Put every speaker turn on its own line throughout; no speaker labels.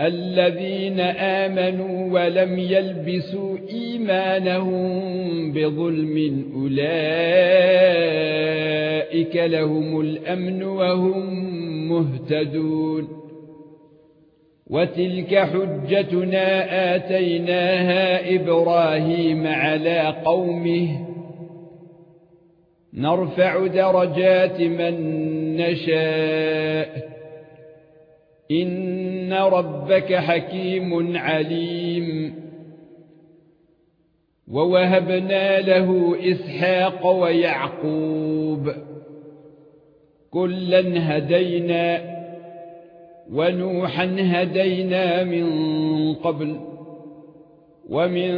الذين آمنوا ولم يلبسوا إيمانهم بظلم أولئك لهم الأمن وهم مهتدون. وتلك حجتنا آتيناها إبراهيم على قومه. نرفع درجات من نشاء. ان ربك حكيم عليم ووهبنا له اسحاق ويعقوب كلا هدينا ونوحا هدينا من قبل ومن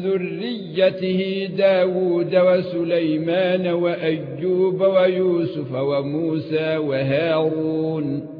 ذريته داوود وسليمان وايوب ويوسف وموسى وهارون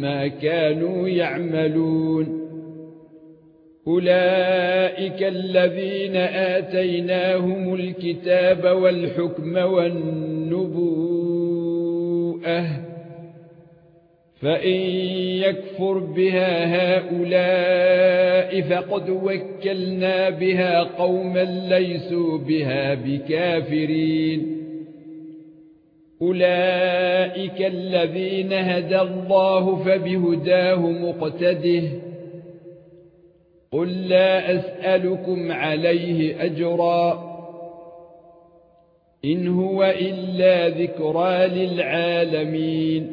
ما كانوا يعملون. أولئك الذين آتيناهم الكتاب والحكم والنبوءة فإن يكفر بها هؤلاء فقد وكلنا بها قوما ليسوا بها بكافرين. أولئك الذين هدى الله فبهداه مقتده. قل لا أسألكم عليه أجرا. إن هو إلا ذكرى للعالمين.